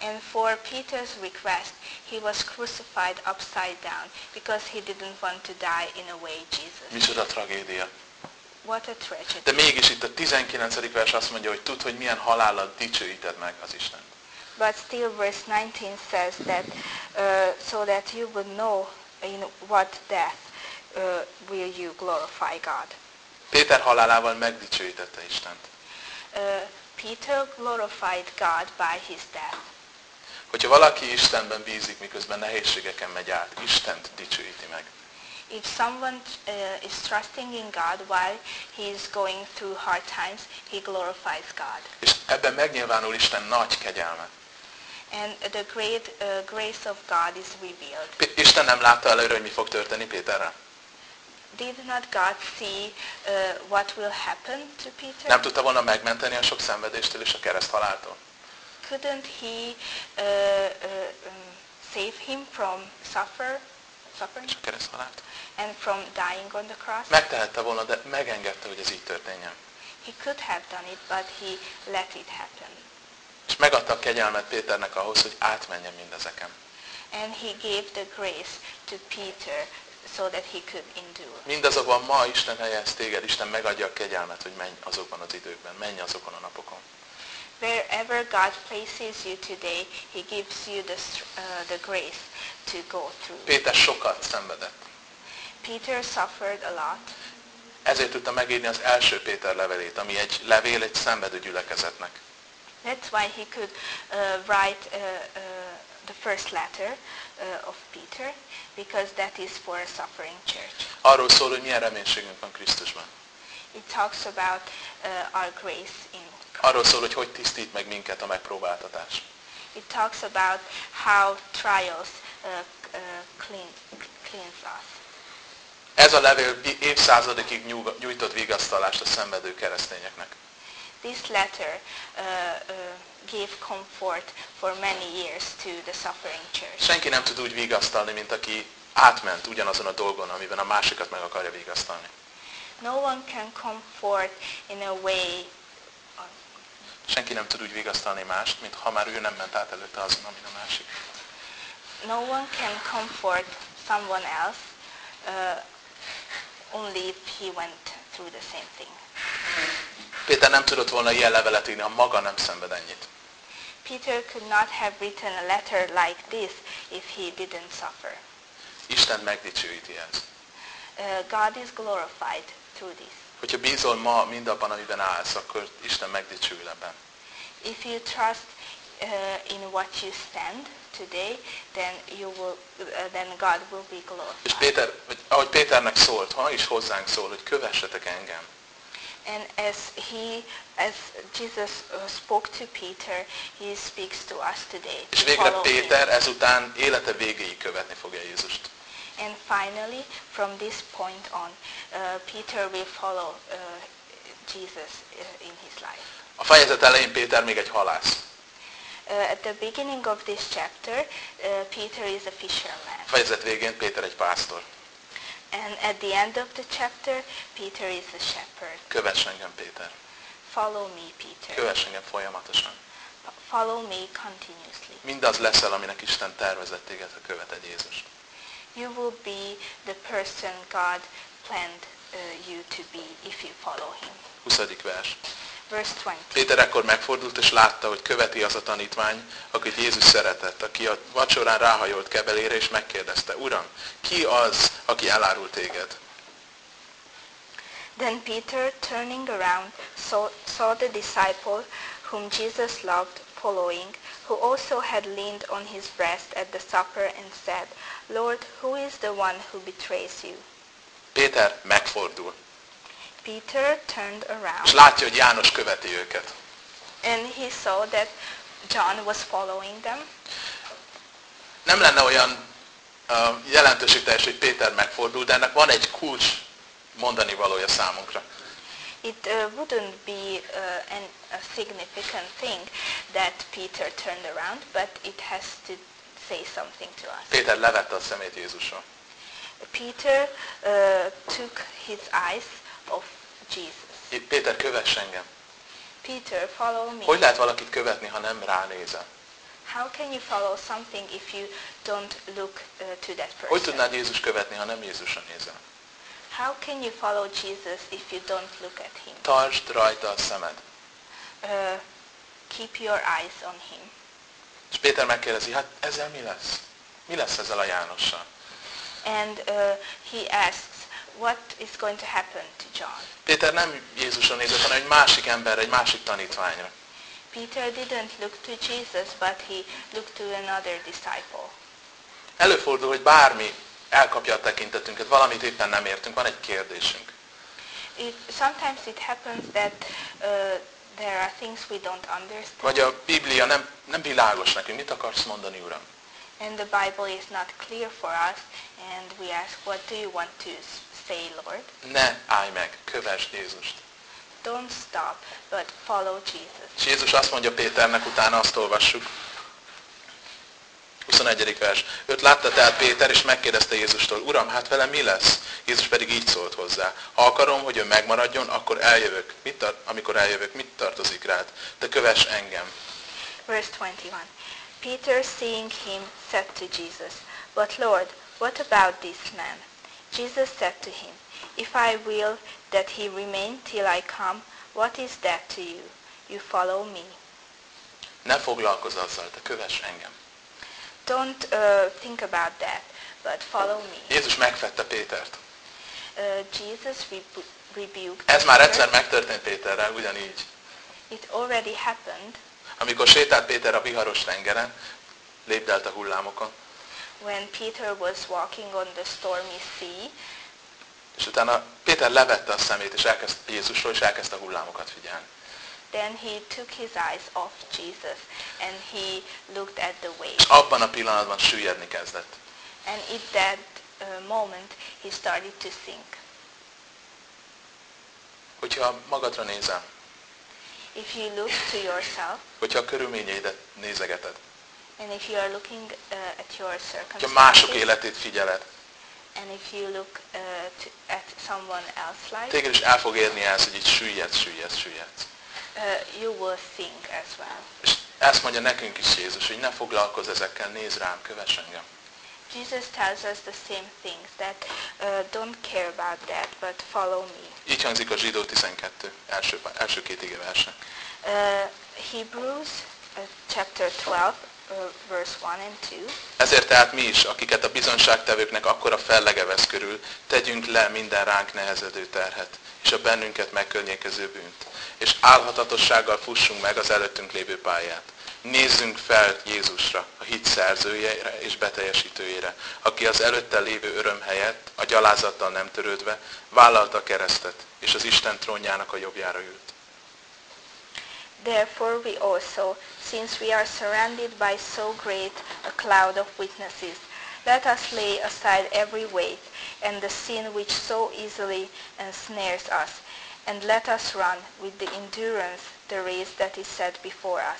And for Peter's request, he was crucified upside down because he didn't want to die in a way Jesus.
Micsoda tragédia.
What a tragedy.
De mégis itt a 19. vers azt mondja, hogy tudd, hogy milyen halállal dicsőíted meg az Isten.
But still verse 19 says that uh, so that you would know in what death uh, will you glorify God.
Péter halálával megdicsőítette Istent.
Uh, Peter glorified God by his death.
Hogyha valaki Istenben bízik, miközben nehézségeken megy át, Istent dicsőíti meg.
If someone uh, is trusting in God while he is going through hard times, he glorifies God.
És ebben megnyilvánul Isten nagy kegyelme.
And the great uh, grace of God is revealed.
Isten nem látta előre, hogy mi fog történni Péterrel?
Did not God see uh, what will happen to Peter?
Nem tudta volna megmenteni a sok szenvedéstől és a kereszt haláltól?
Couldn't he uh, uh, um, save him from suffer, suffering
És a kereszt haláltól?
and from dying on the cross?
Megtehette volna, de megengedte, hogy ez így történjen.
He could have done it, but he let it happen.
És megadta a kegyelmet Péternek ahhoz, hogy átmenjen mindezeken.
And he gave the grace to Peter so that he could endure.
Mindazokban ma Isten helyez téged, Isten megadja a kegyelmet, hogy menj azokban az időkben, menj azokon a napokon.
Wherever God places you today, he gives you the, uh, the grace to go through.
Péter sokat szenvedett.
Peter suffered a lot.
Ezért tudta megírni az első Péter levelét, ami egy levél egy szenvedő gyülekezetnek.
That's why he could uh, write uh, uh, the first letter uh, of Peter because that is for a suffering church.
Arról szól, hogy milyen reménységünk van Krisztusban.
It talks about uh, our grace in
Arról szól, hogy hogy tisztít meg minket a megpróbáltatás.
It talks about how trials uh, clean, cleanse us.
Ez a levél évszázadokig nyújtott vigasztalást a szenvedő keresztényeknek.
This letter uh, uh, gave comfort for many years to the suffering church.
Senki nem tud úgy vigasztalni, mint aki átment ugyanazon a dolgon, amiben a másikat meg akarja vigasztalni.
No one can comfort in a way, uh,
Senki nem tud úgy vigasztalni mást, mint ha már ő nem ment át előtte azon, amin a másik.
no one can comfort someone else uh, only if he went through the same thing.
Péter nem tudott volna ilyen levelet írni, ha maga nem szenved ennyit.
Peter could not have written a letter like this if he didn't suffer.
Isten megdicsőíti ez.
Uh, God is glorified through this.
Hogyha bízol ma mindabban, amiben állsz, akkor Isten megdicsőül ebben.
If you trust uh, in what you stand today, then you will, uh, then God will be
És
glorified.
Péter, vagy ahogy Péternek szólt, ha is hozzánk szól, hogy kövessetek engem.
And as he, as Jesus uh, spoke to Peter, he speaks to us today.
És végre. Péter ezután élete végéig követni fogja Jézust.
And finally, from this point on, uh, Peter will follow uh, Jesus uh, in his life.
A fejezet elején Péter még egy halász.
Uh, at the beginning of this chapter, uh, Peter is a fisherman.
A fejezet végén Péter egy pásztor.
And at the end of the chapter, Peter is a shepherd.
Kövess engem, Péter.
Follow me, Peter.
Kövess engem folyamatosan.
Follow me continuously.
Mindaz leszel, aminek Isten tervezett téged, ha követed Jézust.
You will be the person God planned uh, you to be if you follow him.
20. vers.
Verse 20.
Péter ekkor megfordult, és látta, hogy követi az a tanítvány, akit Jézus szeretett, aki a vacsorán ráhajolt kebelére, és megkérdezte, Uram, ki az, aki elárul téged?
Then Peter, turning around, saw, saw the disciple whom Jesus loved following, who also had leaned on his breast at the supper and said, Lord, who is the one who betrays you?
Péter megfordul,
Peter turned
és
around
látja, hogy János követi őket.
and he saw that John was following them.
Nem lenne olyan uh, jelentőségteljes, hogy Péter megfordul, de ennek van egy kulcs mondani valója számunkra.
It uh, wouldn't be uh, an, a significant thing that Peter turned around, but it has to say something to us.
Péter levette a szemét Jézusról.
Peter uh, took his eyes off Jesus.
Péter, kövess engem.
Peter, follow me.
Hogy lehet valakit követni, ha nem ránézel?
How can you follow something if you don't look uh, to that
Hogy
person?
tudnád Jézus követni, ha nem Jézusra nézel?
How can you follow Jesus if you don't look at him?
Tartsd rajta a szemed.
Uh, keep your eyes on him.
És Péter megkérdezi, hát ezzel mi lesz? Mi lesz ezzel a Jánossal?
And uh, he asks, what is going to happen to John?
Péter nem Jézusra nézett, hanem egy másik emberre, egy másik tanítványra.
Peter didn't look to Jesus, but he looked to another disciple.
Előfordul, hogy bármi elkapja a tekintetünket, valamit éppen nem értünk, van egy kérdésünk.
It, sometimes it happens that uh, there are things we don't understand,
Vagy a Biblia nem, nem világos nekünk. Mit akarsz mondani, Uram?
and the Bible is not clear for us, and we ask, what do you want to say, Lord?
Ne állj meg, kövesd Jézust.
Don't stop, but follow Jesus.
És Jézus azt mondja Péternek, utána azt olvassuk. 21. vers. Őt látta tehát Péter, és megkérdezte Jézustól, Uram, hát velem mi lesz? Jézus pedig így szólt hozzá. Ha akarom, hogy ő megmaradjon, akkor eljövök. Mit tar- amikor eljövök, mit tartozik rád? Te kövess engem.
Verse 21. Peter, seeing him, said to Jesus, But Lord, what about this man? Jesus said to him, If I will that he remain till I come, what is that to you? You follow me.
Ne foglalkozz azzal, te kövess engem.
Don't uh, think about that, but follow me.
Jézus megfette Pétert.
Uh, Jesus rebu- rebuked
Ez már egyszer megtörtént Péterrel, ugyanígy.
It already happened
Amikor sétált Péter a viharos tengeren, lépdelt a hullámokon,
when Peter was walking on the stormy sea,
és utána Péter levette a szemét és elkezd Jézusról, és elkezdte a hullámokat figyelni.
then he took his eyes off Jesus and he looked at the
És
waves.
abban a pillanatban süllyedni kezdett.
And in that uh, moment, he started to sink.
Hogyha magadra nézel,
If you look to yourself,
hogyha a körülményeidet nézegeted,
and if you are looking uh, at your
hogyha mások
circumstances,
életét figyeled,
and if you look uh, to, at someone else's life,
téged is el fog érni ez, hogy így süllyedsz, süllyedsz, süllyedsz.
uh, you will sink as well.
És ezt mondja nekünk is Jézus, hogy ne foglalkozz ezekkel, nézz rám, kövess engem.
Jesus tells us the same things, that uh, don't care about that, but follow me.
Így hangzik a zsidó 12 első, első két ige verse.
Uh, Hebrews uh, chapter 12, uh, verse 1 and 2.
Ezért tehát mi is, akiket a bizonságtevőknek akkora fellege vesz körül, tegyünk le minden ránk nehezedő terhet, és a bennünket megkörnyékező bűnt. És álhatatossággal fussunk meg az előttünk lévő pályát. Nézzünk fel Jézusra, a hit szerzőjére és beteljesítőjére, aki az előtte lévő öröm helyett, a gyalázattal nem törődve, vállalta a keresztet, és az Isten trónjának a jobbjára ült.
Therefore we also, since we are surrounded by so great a cloud of witnesses, let us lay aside every weight and the sin which so easily ensnares us, and let us run with the endurance the race that is set before us,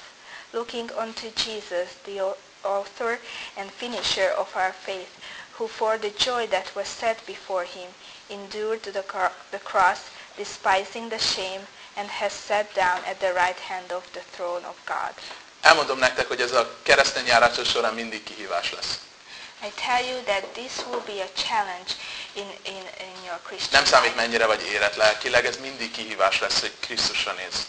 looking unto Jesus, the author and finisher of our faith, who for the joy that was set before him endured the, cro- the cross, despising the shame, and has sat down at the right hand of the throne of God.
Elmondom nektek, hogy ez a keresztény járásos során mindig kihívás lesz.
I tell you that this will be a challenge in, in, in your Christian
Nem számít mennyire vagy érett lelkileg, ez mindig kihívás lesz, hogy Krisztusra néz.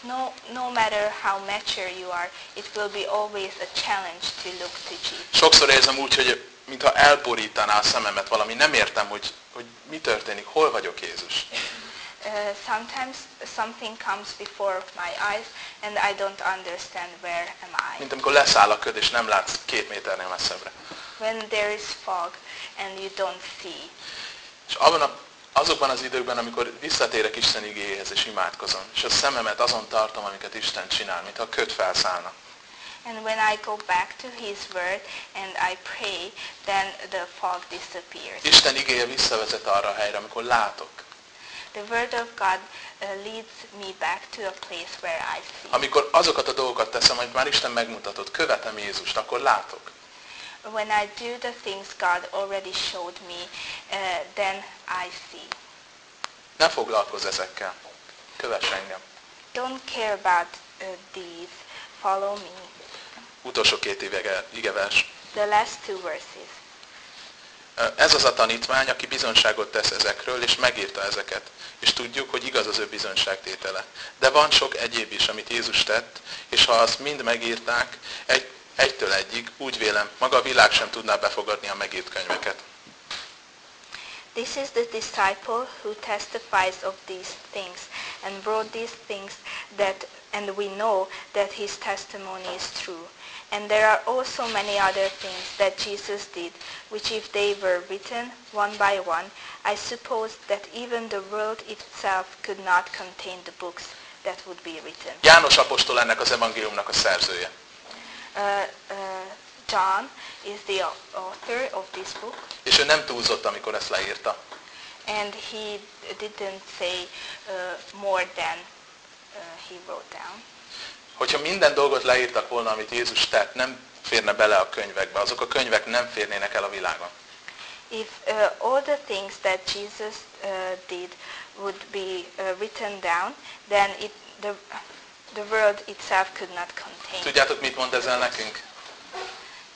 No, no matter how mature you are, it will be always a challenge to look to Jesus.
Sokszor érzem úgy, hogy mintha elborítaná a szememet valami, nem értem, hogy, hogy mi történik, hol vagyok Jézus.
Uh, sometimes something comes before my eyes and I don't understand where am I.
Mint amikor leszáll a köd, és nem látsz két méternél messzebbre.
When there is fog and you don't see.
És abban a, azokban az időkben, amikor visszatérek Isten igéhez és imádkozom, és a szememet azon tartom, amiket Isten csinál, mintha a köd felszállna.
And when I go back to His Word and I pray, then the fog disappears.
Isten igéje visszavezet arra a helyre, amikor látok.
The Word of God uh, leads me back to a place where I see.
Amikor azokat a dolgokat teszem, amit már Isten megmutatott, követem Jézust, akkor látok.
When I do the things God already showed me, uh, then I see.
Ne foglalkozz ezekkel. Kövess engem.
Don't care about uh, these. Follow me.
Utolsó két ige- igevers.
The last two verses.
Ez az a tanítvány, aki bizonságot tesz ezekről, és megírta ezeket. És tudjuk, hogy igaz az ő bizonságtétele. De van sok egyéb is, amit Jézus tett, és ha azt mind megírták, egy, egytől egyig, úgy vélem, maga a világ sem tudná befogadni a megírt könyveket.
This is the disciple who testifies of these things and brought these things that and we know that his testimony is true. And there are also many other things that Jesus did, which if they were written one by one, I suppose that even the world itself could not contain the books that would be written.
János apostol ennek az evangéliumnak a szerzője.
Uh, uh, John is the author of this book,
És ő nem túlzott, amikor ezt leírta.
and he didn't say uh, more than uh, he wrote down.
Hogyha minden dolgot leírtak volna, amit Jézus tett, nem férne bele a könyvekbe. Azok a könyvek nem férnének el a világon.
If uh, all the things that Jesus uh, did would be uh, written down, then it, the, the world itself could not contain.
Tudjátok, mit mond ezzel nekünk?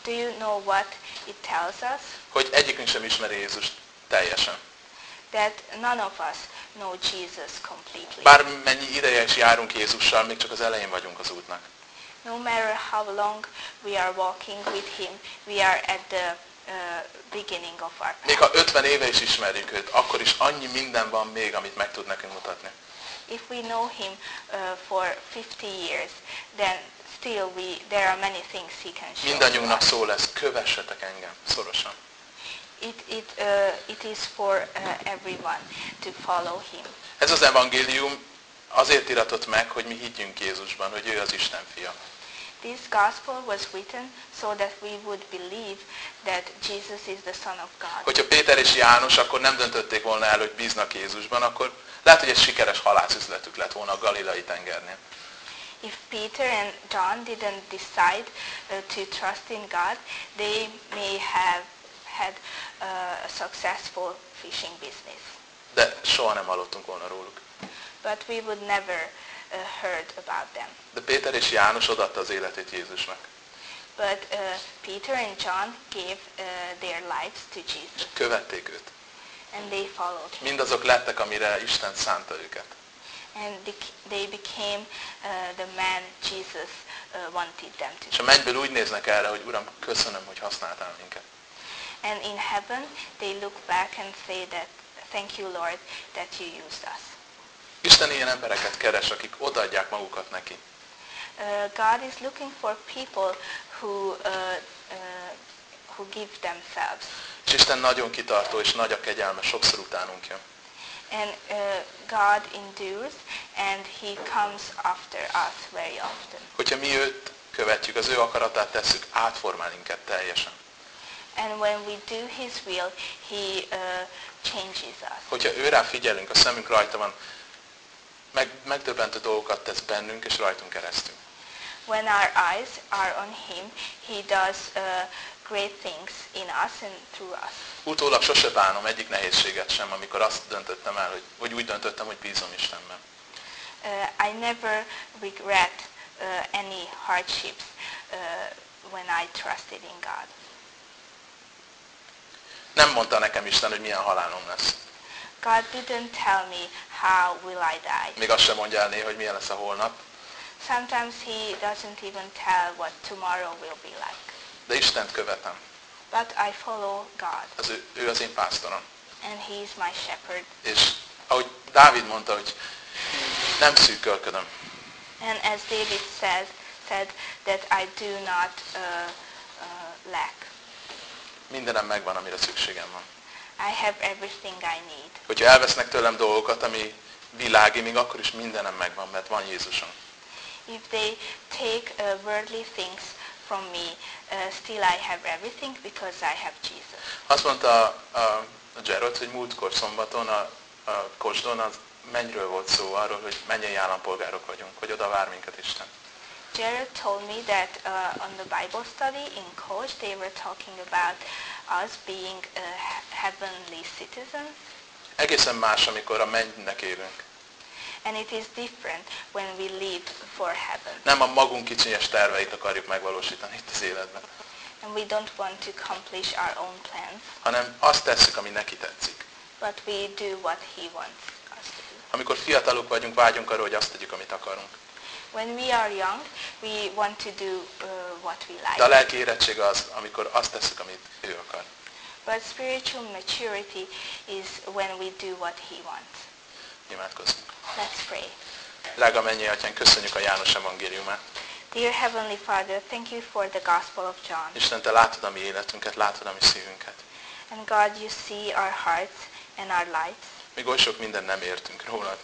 Do you know what it tells us?
Hogy egyikünk sem ismeri Jézust teljesen.
That none of us know Jesus completely.
Bármennyi ideje is járunk Jézussal, még csak az elején vagyunk az útnak.
No matter how long we are walking with Him, we are at the uh, beginning of our
Még
path.
ha 50 éve is ismerjük őt, akkor is annyi minden van még, amit meg tud nekünk mutatni.
If we know Him uh, for 50 years, then still we, there are many things he can show
Mindannyiunknak szó lesz, kövessetek engem szorosan.
It, it, uh, it is for uh, everyone to follow him.
Ez az evangélium azért iratott meg, hogy mi higgyünk Jézusban, hogy ő az Isten fia.
This gospel was written so that we would believe that Jesus is the Son of God.
Hogyha Péter és János akkor nem döntötték volna el, hogy bíznak Jézusban, akkor lehet, hogy egy sikeres halászüzletük lett volna a Galilai tengernél.
If Peter and John didn't decide uh, to trust in God, they may have had uh, a successful fishing business.
De soha nem hallottunk volna róluk.
But we would never uh, heard about them.
De Péter és János odatta az életét Jézusnak.
But uh, Peter and John gave uh, their lives to Jesus,
Követték őt.
and they followed him.
Mindazok lettek, amire Isten szánta őket.
And they became uh, the man Jesus uh, wanted them to
És a mennyből úgy néznek erre, hogy Uram, köszönöm, hogy használtál minket.
And in heaven, they look back and say that, thank you, Lord, that you used us.
Isten ilyen embereket keres, akik odaadják magukat neki.
Uh, God is looking for people who, uh, uh, who give themselves.
És Isten nagyon kitartó, és nagy a kegyelme, sokszor utánunk jön.
And uh, God endures, and He comes after us very often.
Hogyha mi őt követjük, az ő akaratát tesszük, átformál minket teljesen.
And when we do His will, He uh, changes us.
Hogyha őrá figyelünk, a szemünk rajta van, meg, megdöbbentő dolgokat tesz bennünk és rajtunk keresztül.
When our eyes are on Him, He does uh, great things in us and through us.
Utólag sose bánom egyik nehézséget sem, amikor azt döntöttem el, hogy, vagy úgy döntöttem, hogy bízom Istenben.
Uh, I never regret uh, any hardships uh, when I trusted in God.
Nem mondta nekem Isten, hogy milyen halálom lesz.
God didn't tell me how will I die.
Még azt sem mondja el hogy milyen lesz a holnap,
Sometimes He doesn't even tell what tomorrow will be like.
de Istent követem.
But I follow God,
Az ő, ő az én pásztorom.
and He is my shepherd.
És ahogy Dávid mondta, hogy nem szűkölködöm.
And as David says, said that I do not uh, uh, lack.
Mindenem megvan, amire szükségem van.
I have everything I need.
Hogyha elvesznek tőlem dolgokat, ami világi, még akkor is mindenem megvan, mert van Jézusom.
If they take uh, worldly things from me, uh, still I have everything because I have Jesus.
Azt mondta a, a Gerald, hogy múltkor szombaton a, a Kosdon az mennyről volt szó arról, hogy mennyei állampolgárok vagyunk, hogy oda vár minket Isten.
Jared told me that uh, on the Bible study in Koch, they were talking about us being uh, he- heavenly citizens.
Egészen más, amikor a mennynek élünk.
And it is different when we live for heaven.
Nem a magunk kicsinyes terveit akarjuk megvalósítani itt az életben,
And we don't want to accomplish our own plans,
hanem azt tesszük, ami neki tetszik.
but we do what he wants us to do.
Amikor fiatalok vagyunk, vágyunk arra, hogy azt tegyük, amit akarunk.
When we are young, we want to do uh, what we
De a
like.
lelki érettség az, amikor azt tesszük, amit ő akar.
But spiritual maturity is when we do what he wants.
Imádkozzunk.
Let's pray.
Drága mennyi atyán, köszönjük a János evangéliumát.
Dear Heavenly Father, thank you for the Gospel of John.
Isten, te látod a mi életünket, látod a mi szívünket.
And God, you see our hearts and our lives,
Még oly sok minden nem értünk rólad.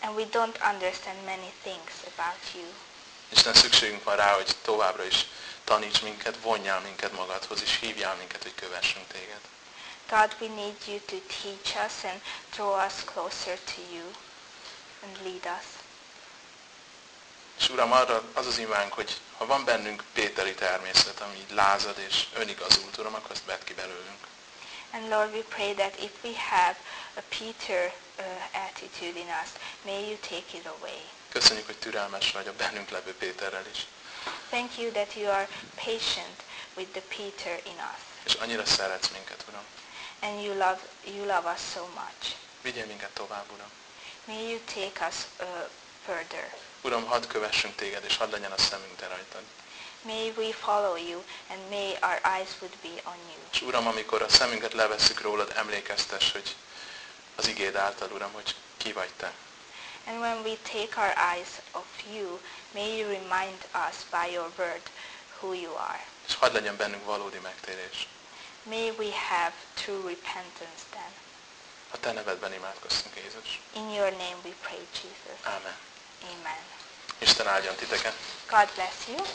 And we don't understand many things about you.
Isten, szükségünk van rá, hogy továbbra is taníts minket, vonjál minket magadhoz, és hívjál minket, hogy kövessünk téged.
God, we need you to teach us and draw us closer to you and lead us.
És Uram, arra az az imánk, hogy ha van bennünk Péteri természet, ami így lázad és önigazult, Uram, akkor azt vedd ki belőlünk.
And Lord, we pray that if we have a Peter attitude in us, may you take it away.
Köszönjük, hogy türelmes vagy a bennünk levő Péterrel is.
Thank you that you are patient with the Peter in us.
És annyira szeretsz minket, Uram.
And you love, you love us so much.
Vigyél minket tovább, Uram.
May you take us uh, further.
Uram, hadd kövessünk téged, és hadd legyen a szemünk te rajtad.
May we follow you and may our eyes would be on you.
És Uram, amikor a szemünket levesszük rólad, emlékeztes, hogy az igéd által, Uram, hogy ki vagy te.
And when we take our eyes off you, may you remind us by your word who you are.
És hadd legyen bennünk valódi megtérés.
May we have true repentance then.
A te nevedben imádkoztunk, Jézus.
In your name we pray, Jesus.
Ámen.
Amen.
Isten áldjon titeket.
God bless you.